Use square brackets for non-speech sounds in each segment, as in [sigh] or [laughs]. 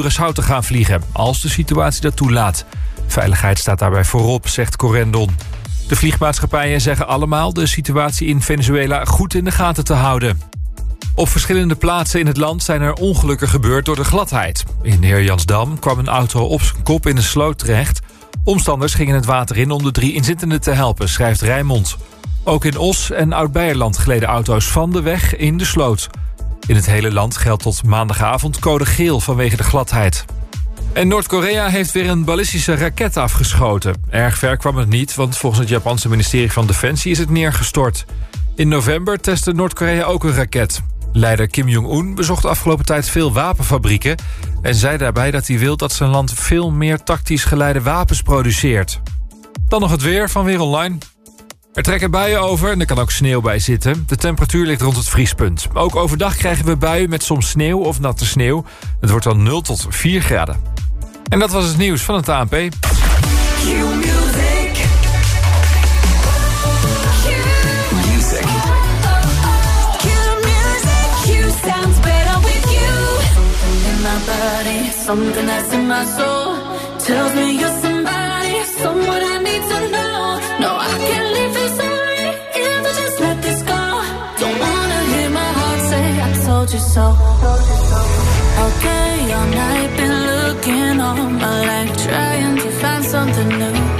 Curaçao te gaan vliegen, als de situatie dat toelaat. Veiligheid staat daarbij voorop, zegt Corendon. De vliegmaatschappijen zeggen allemaal de situatie in Venezuela goed in de gaten te houden. Op verschillende plaatsen in het land zijn er ongelukken gebeurd door de gladheid. In Heerjansdam kwam een auto op zijn kop in een sloot terecht. Omstanders gingen het water in om de drie inzittenden te helpen, schrijft Rijmond. Ook in Os en Oud-Beierland gleden auto's van de weg in de sloot. In het hele land geldt tot maandagavond code geel vanwege de gladheid. En Noord-Korea heeft weer een ballistische raket afgeschoten. Erg ver kwam het niet, want volgens het Japanse ministerie van Defensie is het neergestort. In november testte Noord-Korea ook een raket. Leider Kim Jong-un bezocht afgelopen tijd veel wapenfabrieken... en zei daarbij dat hij wil dat zijn land veel meer tactisch geleide wapens produceert. Dan nog het weer van Weer Online. Er trekken buien over en er kan ook sneeuw bij zitten. De temperatuur ligt rond het vriespunt. Ook overdag krijgen we buien met soms sneeuw of natte sneeuw. Het wordt dan 0 tot 4 graden. En dat was het nieuws van het ANP. i All all night, been looking all my life, trying to find something new.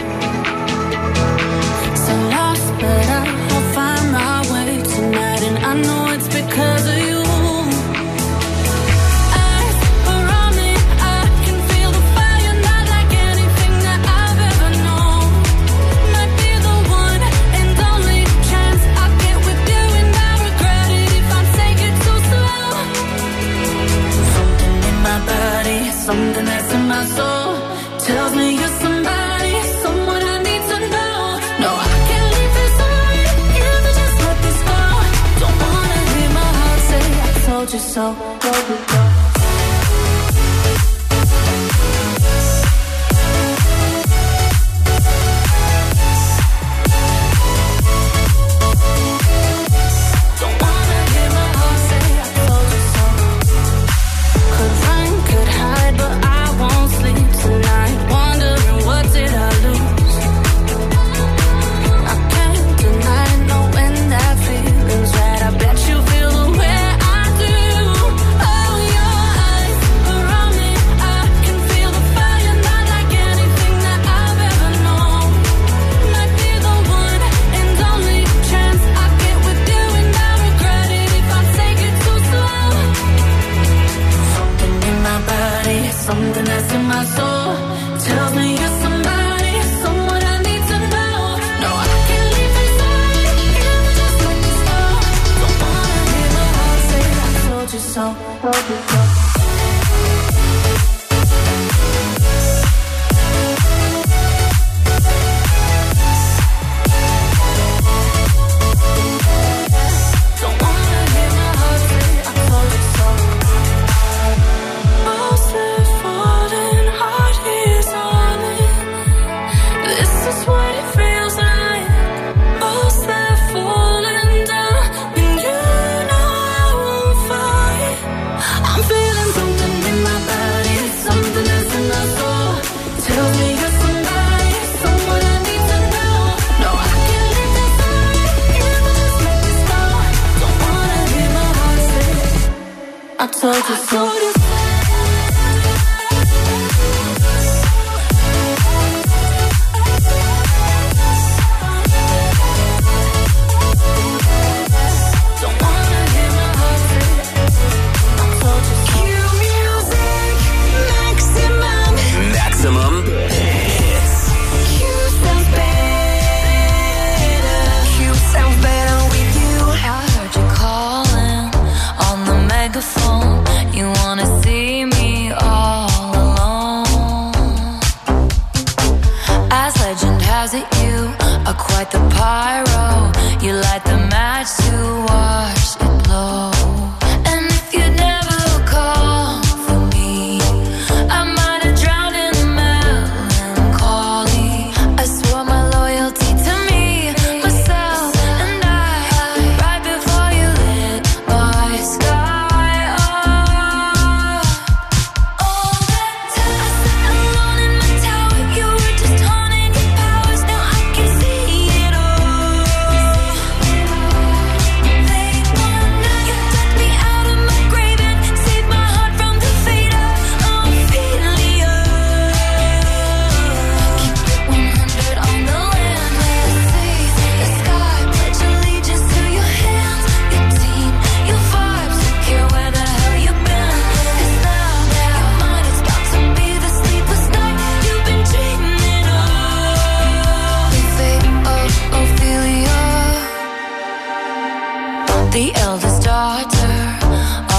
the eldest daughter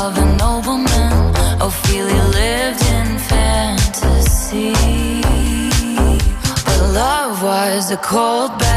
of a nobleman. Ophelia lived in fantasy, but love was a cold bed.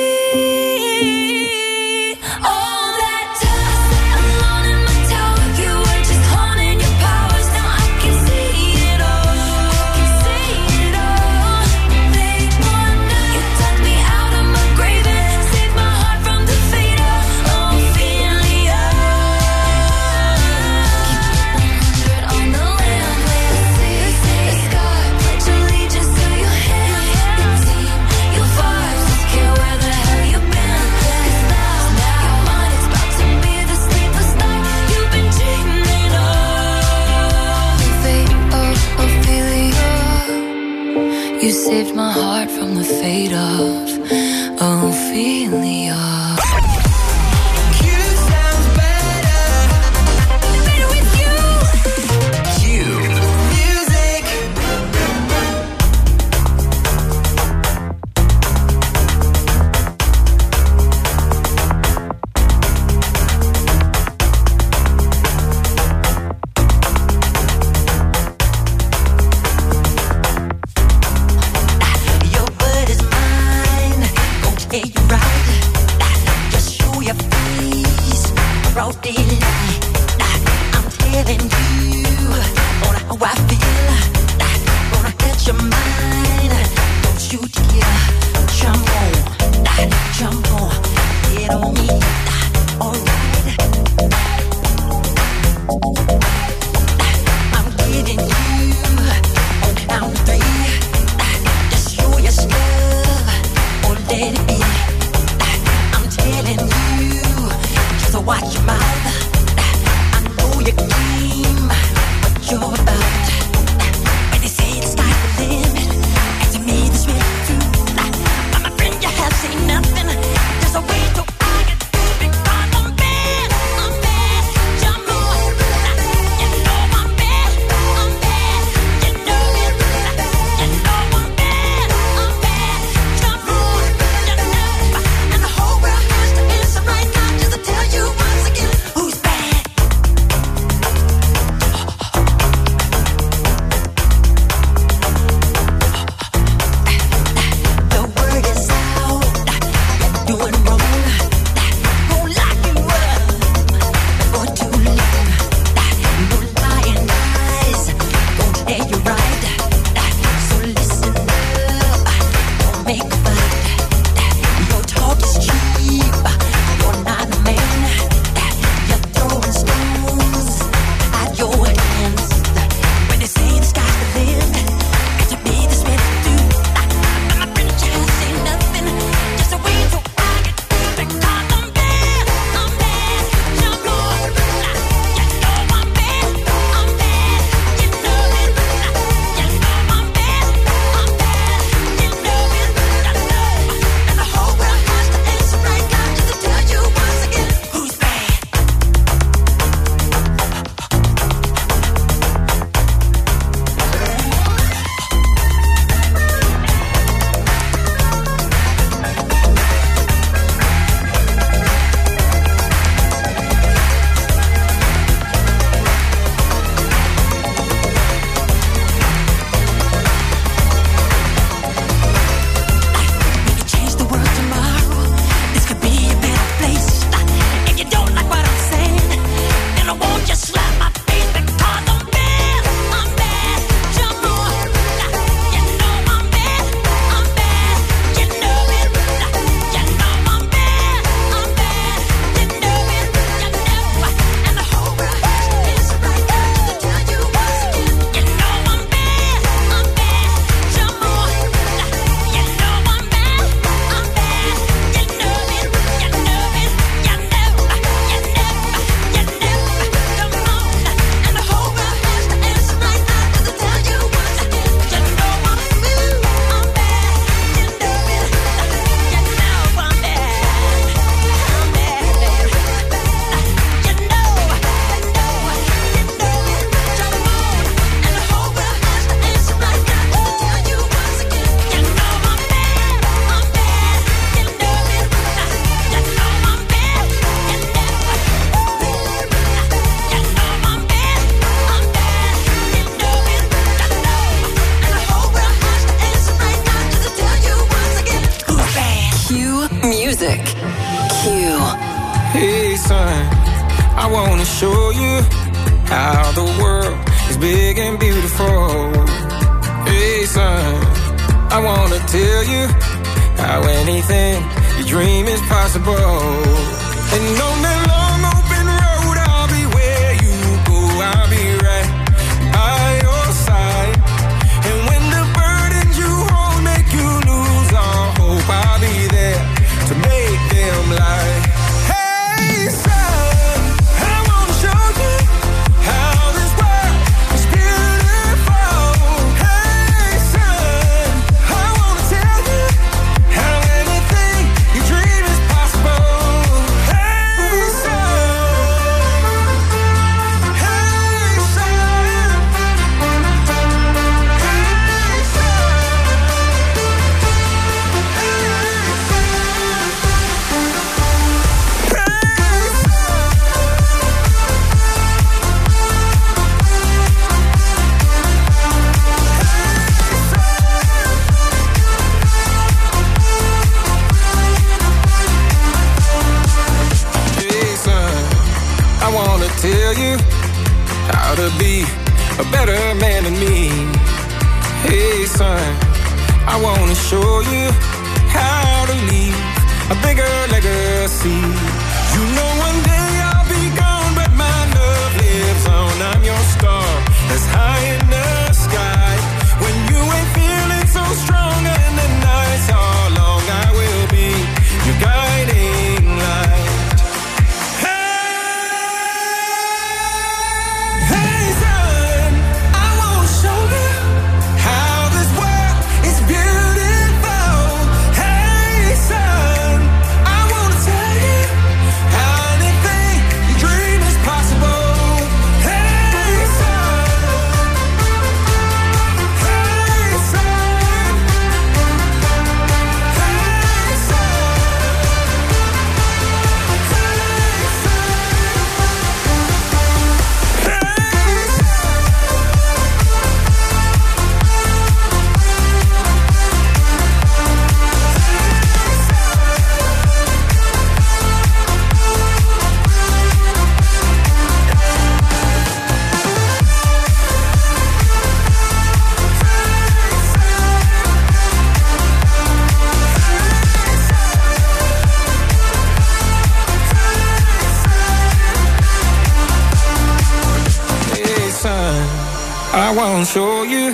I won't show you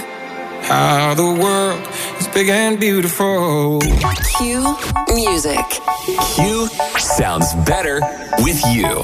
how the world is big and beautiful. Q Music. Q sounds better with you.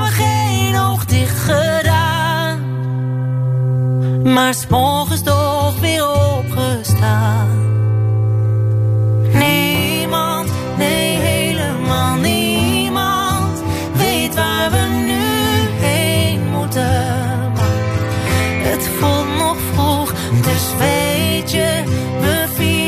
maar morgens toch weer opgestaan. Niemand, nee helemaal niemand, weet waar we nu heen moeten. Maar het voelt nog vroeg, dus weet je, we vieren.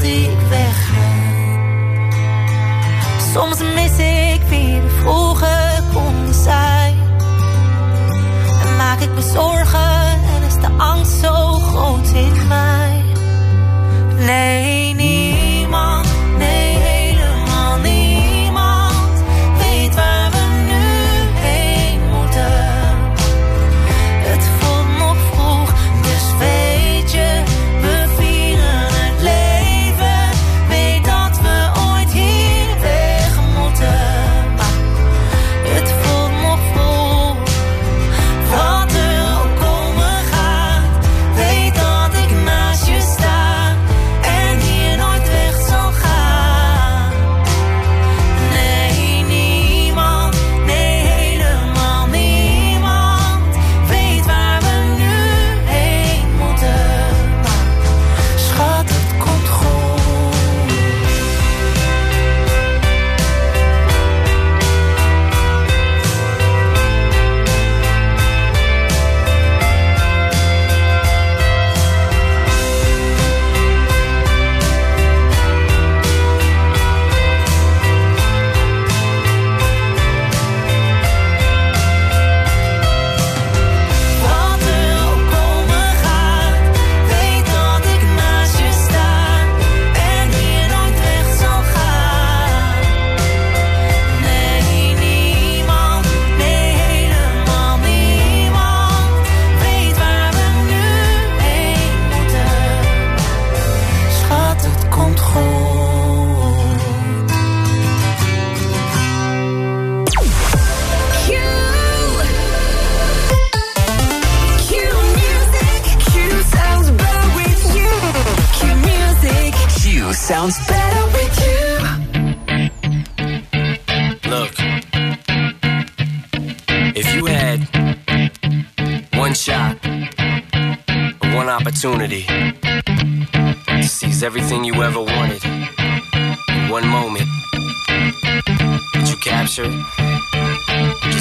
dat ik wegga. Soms mis ik wie we vroeger konden zijn. En maak ik me zorgen en is de angst zo groot in mij. Nee, niet. one shot, one opportunity to seize everything you ever wanted in one moment that you captured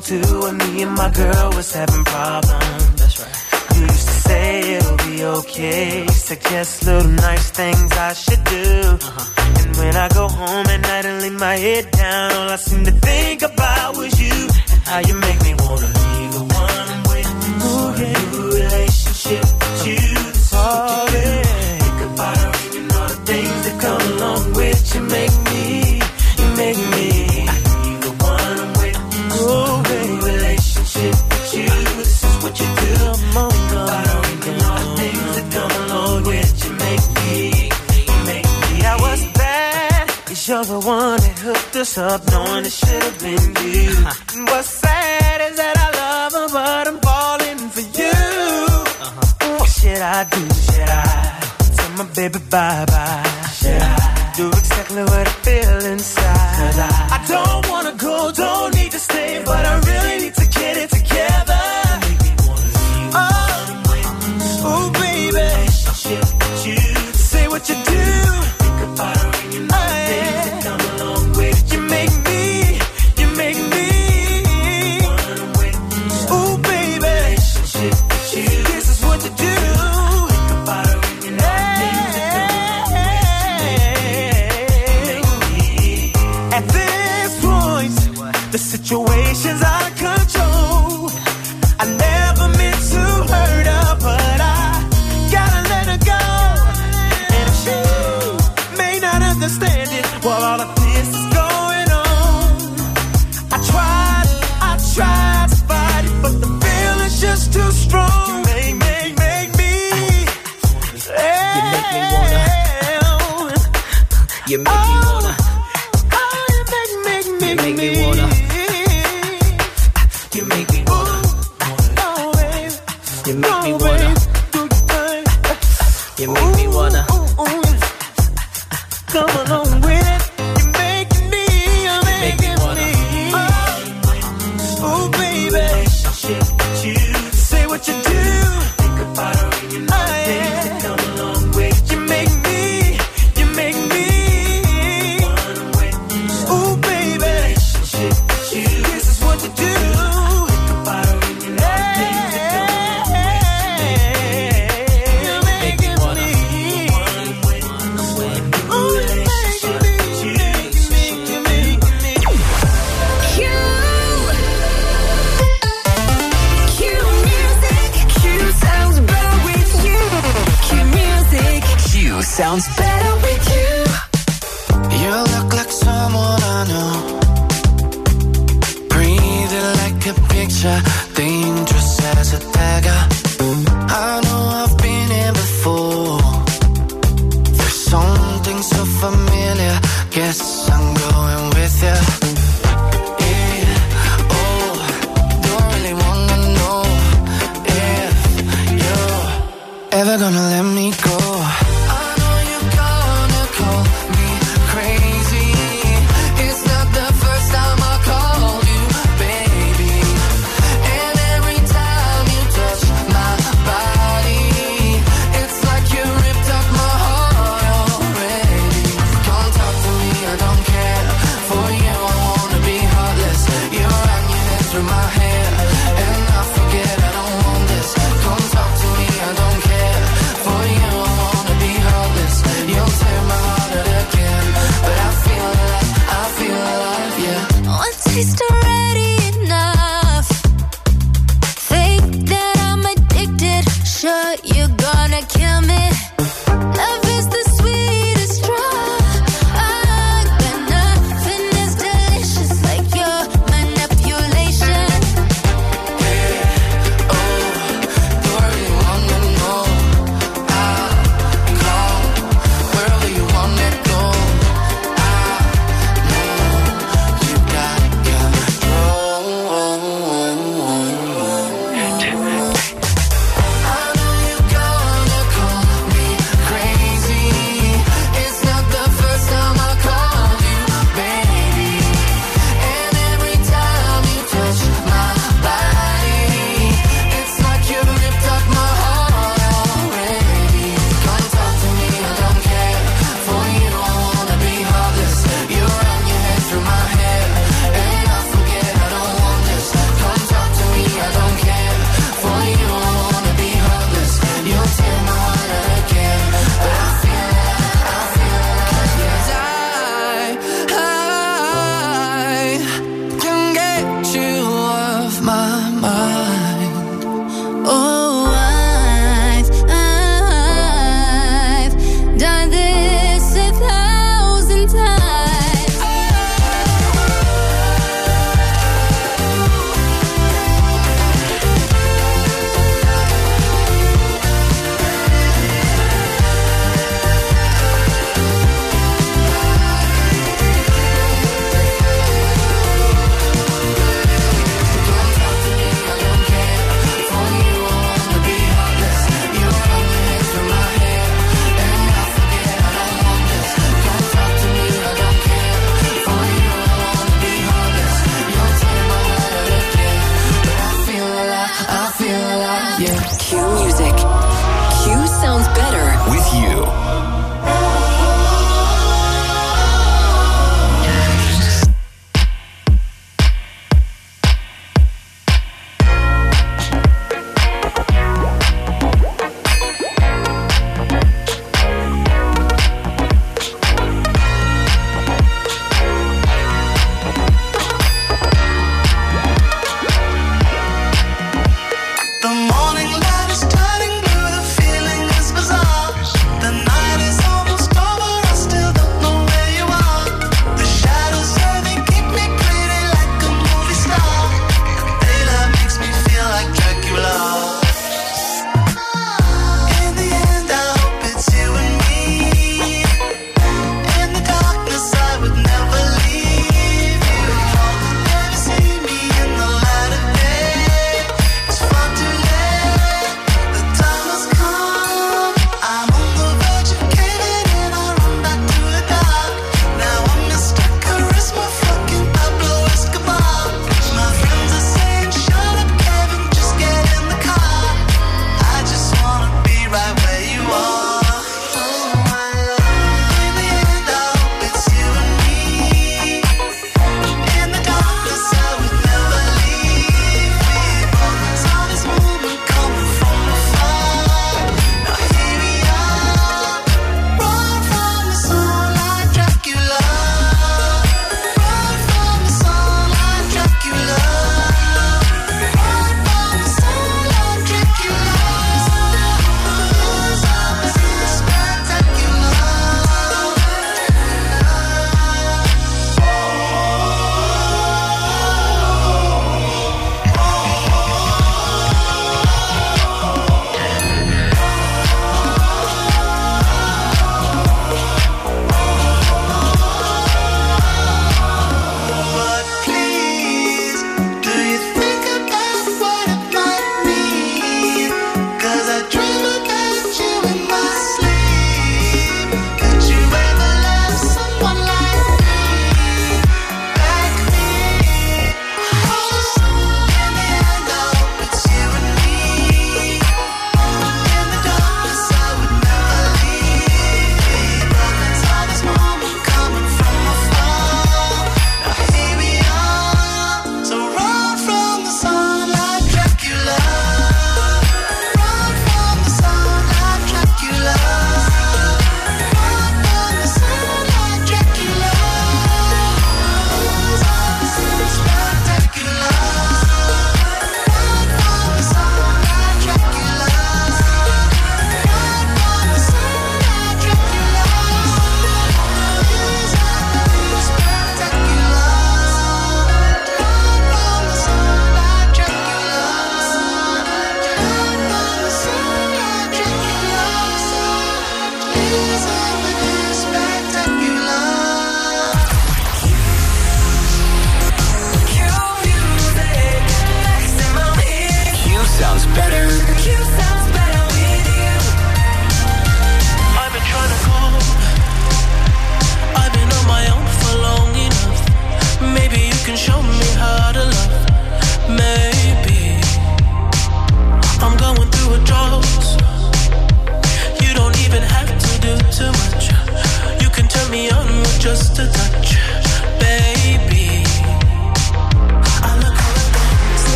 talk to when me and my girl was having problems. That's right. You used to say it'll be okay, suggest little nice things I should do. Uh-huh. And when I go home at night and lay my head down, all I seem to think about was you and how you make me wanna be the one I'm with. Ooh, yeah. A new relationship with you, that's oh, all yeah. Think about her and all the things that come along with you. Make me, you make me. one that hooked us up, knowing it should have been you. uh [laughs] What's sad is that I love her, but I'm falling for you. Uh-huh. What should I do? Should I tell my baby bye bye? Should I do exactly what I feel inside? Cause I, I don't.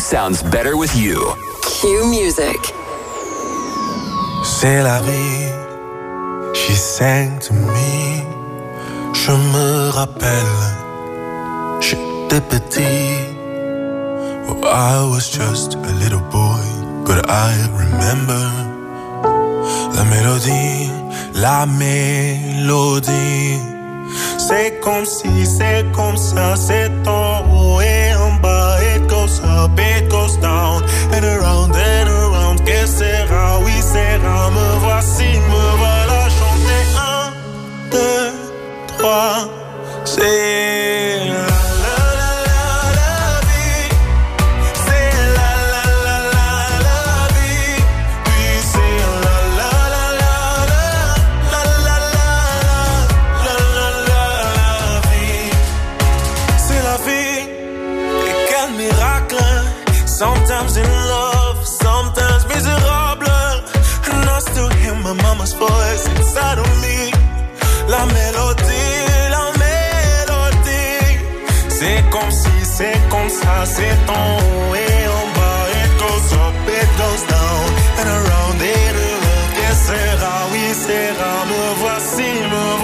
sounds better with you. Cue music. C'est la vie, she sang to me. Je me rappelle, j'étais petit. Well, oh, I was just a little boy, but I remember la mélodie, la mélodie. C'est comme si, c'est comme ça, c'est en haut goes up, it goes down, and around and around. Que sera, oui, sera, me voici, me voilà chanter. Un, deux, trois, c'est. in love, sometimes miserable. And I still hear my mama's voice inside of me. La mélodie, la mélodie. C'est comme si, c'est comme ça, c'est en haut et en bas. It goes up, it goes down, and around it all. Que sera, oui, sera, me voici, me voici.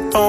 ¡Oh!